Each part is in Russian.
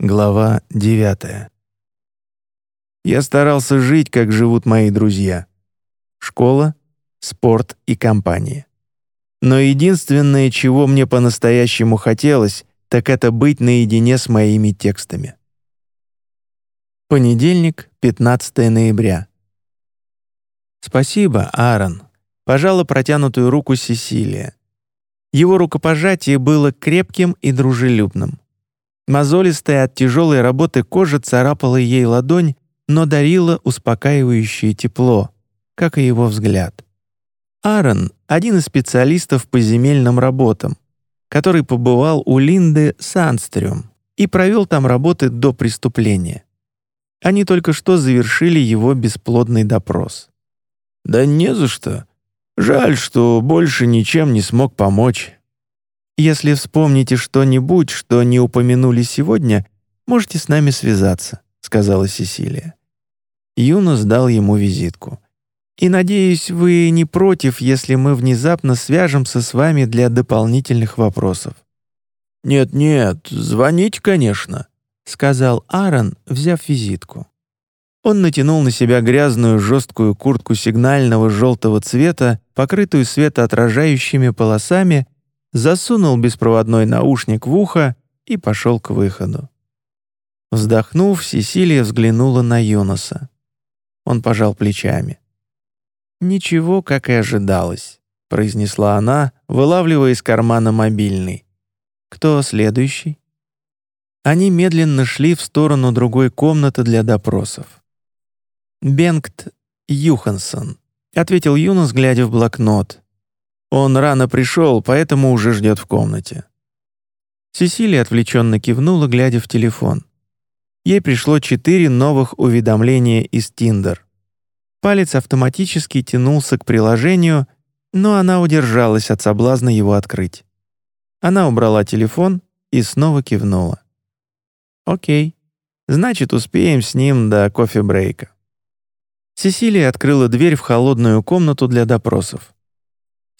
Глава 9. Я старался жить, как живут мои друзья. Школа, спорт и компания. Но единственное, чего мне по-настоящему хотелось, так это быть наедине с моими текстами. Понедельник, 15 ноября. «Спасибо, Аарон», — пожала протянутую руку Сесилия. Его рукопожатие было крепким и дружелюбным. Мозолистая от тяжелой работы кожа царапала ей ладонь, но дарила успокаивающее тепло, как и его взгляд. Аарон — один из специалистов по земельным работам, который побывал у Линды Санстрюм и провел там работы до преступления. Они только что завершили его бесплодный допрос. «Да не за что. Жаль, что больше ничем не смог помочь. Если вспомните что-нибудь, что не упомянули сегодня, можете с нами связаться», — сказала Сесилия. Юнос дал ему визитку. «И надеюсь, вы не против, если мы внезапно свяжемся с вами для дополнительных вопросов». «Нет-нет, звонить, конечно», — сказал Аарон, взяв визитку. Он натянул на себя грязную жесткую куртку сигнального желтого цвета, покрытую светоотражающими полосами, засунул беспроводной наушник в ухо и пошел к выходу. Вздохнув, Сесилия взглянула на Юноса. Он пожал плечами. «Ничего, как и ожидалось», — произнесла она, вылавливая из кармана мобильный. «Кто следующий?» Они медленно шли в сторону другой комнаты для допросов. «Бенгт Юхансон», — ответил Юнос, глядя в блокнот. Он рано пришел, поэтому уже ждет в комнате». Сесилия отвлеченно кивнула, глядя в телефон. Ей пришло четыре новых уведомления из Тиндер. Палец автоматически тянулся к приложению, но она удержалась от соблазна его открыть. Она убрала телефон и снова кивнула. «Окей, значит, успеем с ним до кофе-брейка». Сесилия открыла дверь в холодную комнату для допросов.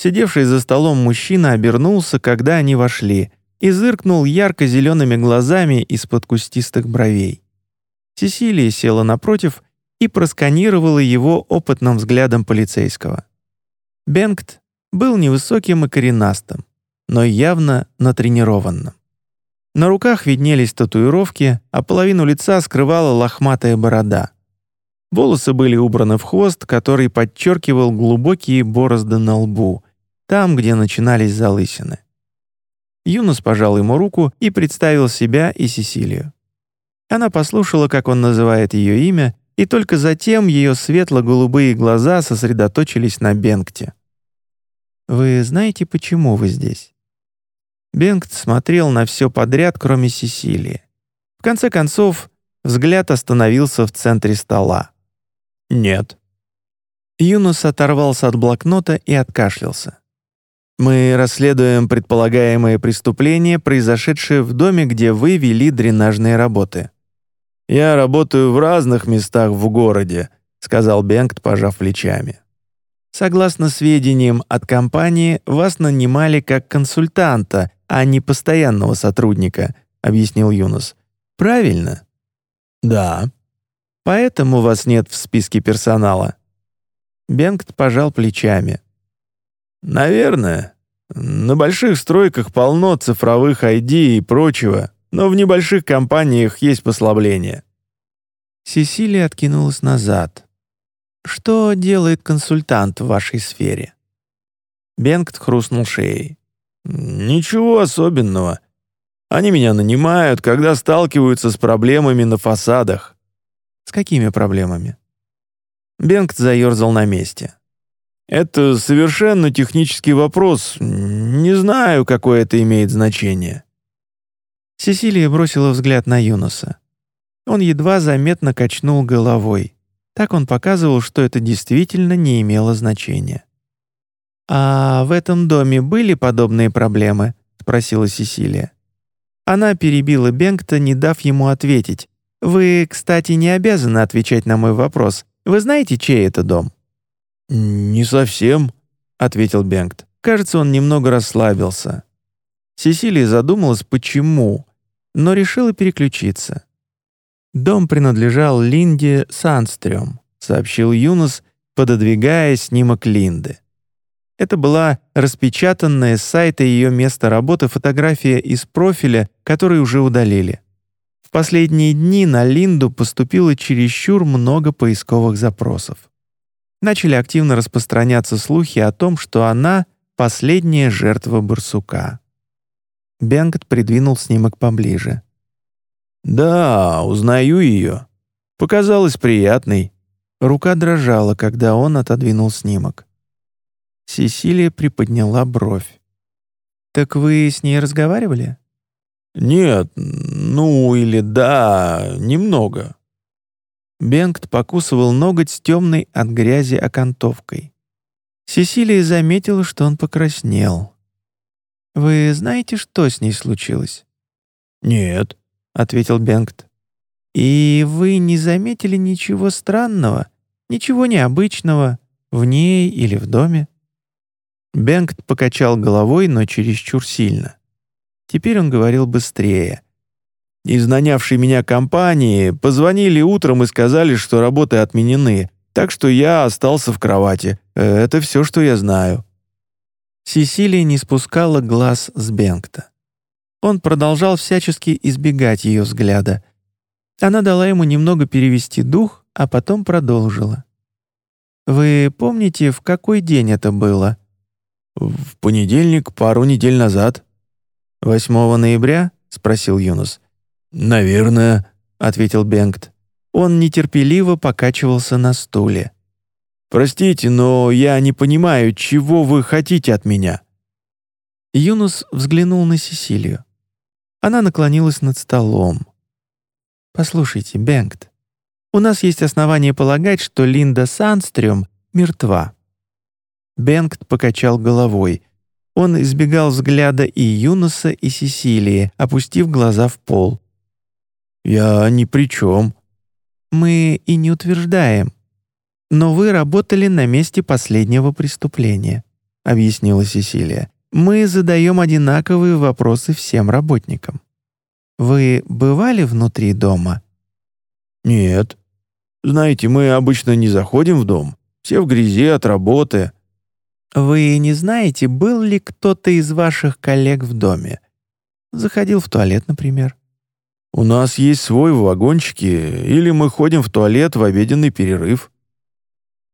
Сидевший за столом мужчина обернулся, когда они вошли, и зыркнул ярко-зелеными глазами из-под кустистых бровей. Сесилия села напротив и просканировала его опытным взглядом полицейского. Бенгт был невысоким и коренастым, но явно натренированным. На руках виднелись татуировки, а половину лица скрывала лохматая борода. Волосы были убраны в хвост, который подчеркивал глубокие борозды на лбу, там, где начинались залысины. Юнос пожал ему руку и представил себя и Сесилию. Она послушала, как он называет ее имя, и только затем ее светло-голубые глаза сосредоточились на Бенгте. «Вы знаете, почему вы здесь?» Бенгт смотрел на все подряд, кроме Сесилии. В конце концов, взгляд остановился в центре стола. «Нет». Юнос оторвался от блокнота и откашлялся. Мы расследуем предполагаемое преступление, произошедшее в доме, где вы вели дренажные работы. Я работаю в разных местах в городе, сказал Бенгт, пожав плечами. Согласно сведениям от компании, вас нанимали как консультанта, а не постоянного сотрудника, объяснил Юнос. Правильно? Да. Поэтому вас нет в списке персонала. Бенгт пожал плечами. Наверное. На больших стройках полно цифровых ID и прочего, но в небольших компаниях есть послабления. Сесилия откинулась назад. «Что делает консультант в вашей сфере?» Бенгт хрустнул шеей. «Ничего особенного. Они меня нанимают, когда сталкиваются с проблемами на фасадах». «С какими проблемами?» Бенгт заерзал на месте. Это совершенно технический вопрос. Не знаю, какое это имеет значение». Сесилия бросила взгляд на Юноса. Он едва заметно качнул головой. Так он показывал, что это действительно не имело значения. «А в этом доме были подобные проблемы?» — спросила Сесилия. Она перебила Бенгта, не дав ему ответить. «Вы, кстати, не обязаны отвечать на мой вопрос. Вы знаете, чей это дом?» «Не совсем», — ответил Бенгт. Кажется, он немного расслабился. Сесилия задумалась, почему. но решила переключиться. «Дом принадлежал Линде Санстрём», — сообщил Юнус, пододвигая снимок Линды. Это была распечатанная с сайта ее места работы фотография из профиля, который уже удалили. В последние дни на Линду поступило чересчур много поисковых запросов. Начали активно распространяться слухи о том, что она — последняя жертва барсука. Бенгт придвинул снимок поближе. «Да, узнаю ее. Показалась приятной». Рука дрожала, когда он отодвинул снимок. Сесилия приподняла бровь. «Так вы с ней разговаривали?» «Нет, ну или да, немного». Бенгт покусывал ноготь с темной от грязи окантовкой. Сесилия заметила, что он покраснел. «Вы знаете, что с ней случилось?» «Нет», — ответил Бенгт. «И вы не заметили ничего странного, ничего необычного в ней или в доме?» Бенгт покачал головой, но чересчур сильно. Теперь он говорил быстрее. «Из нанявшей меня компании позвонили утром и сказали, что работы отменены, так что я остался в кровати. Это все, что я знаю». Сесилия не спускала глаз с Бенгта. Он продолжал всячески избегать ее взгляда. Она дала ему немного перевести дух, а потом продолжила. «Вы помните, в какой день это было?» «В понедельник, пару недель назад». «8 ноября?» — спросил Юнус. «Наверное», — ответил Бенгт. Он нетерпеливо покачивался на стуле. «Простите, но я не понимаю, чего вы хотите от меня?» Юнус взглянул на Сесилию. Она наклонилась над столом. «Послушайте, Бенгт, у нас есть основания полагать, что Линда Санстрём мертва. Бенгт покачал головой. Он избегал взгляда и Юноса, и Сесилии, опустив глаза в пол. «Я ни при чем». «Мы и не утверждаем. Но вы работали на месте последнего преступления», — объяснила Сесилия. «Мы задаем одинаковые вопросы всем работникам. Вы бывали внутри дома?» «Нет. Знаете, мы обычно не заходим в дом. Все в грязи от работы. Вы не знаете, был ли кто-то из ваших коллег в доме? Заходил в туалет, например. У нас есть свой в вагончике, или мы ходим в туалет в обеденный перерыв.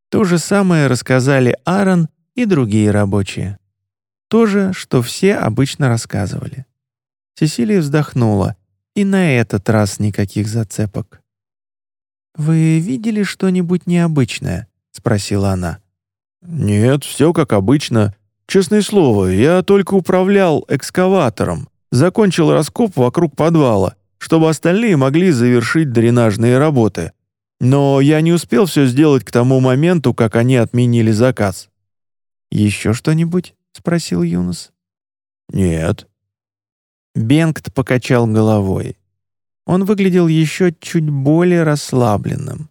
То же самое рассказали Аарон и другие рабочие. То же, что все обычно рассказывали. Сесилия вздохнула, и на этот раз никаких зацепок. «Вы видели что-нибудь необычное?» — спросила она. «Нет, все как обычно. Честное слово, я только управлял экскаватором. Закончил раскоп вокруг подвала, чтобы остальные могли завершить дренажные работы. Но я не успел все сделать к тому моменту, как они отменили заказ». «Еще что-нибудь?» — спросил Юнус. «Нет». Бенгт покачал головой. Он выглядел еще чуть более расслабленным.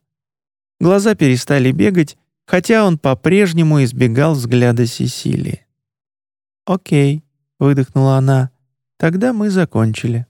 Глаза перестали бегать, хотя он по-прежнему избегал взгляда Сесилии. «Окей», — выдохнула она, — «тогда мы закончили».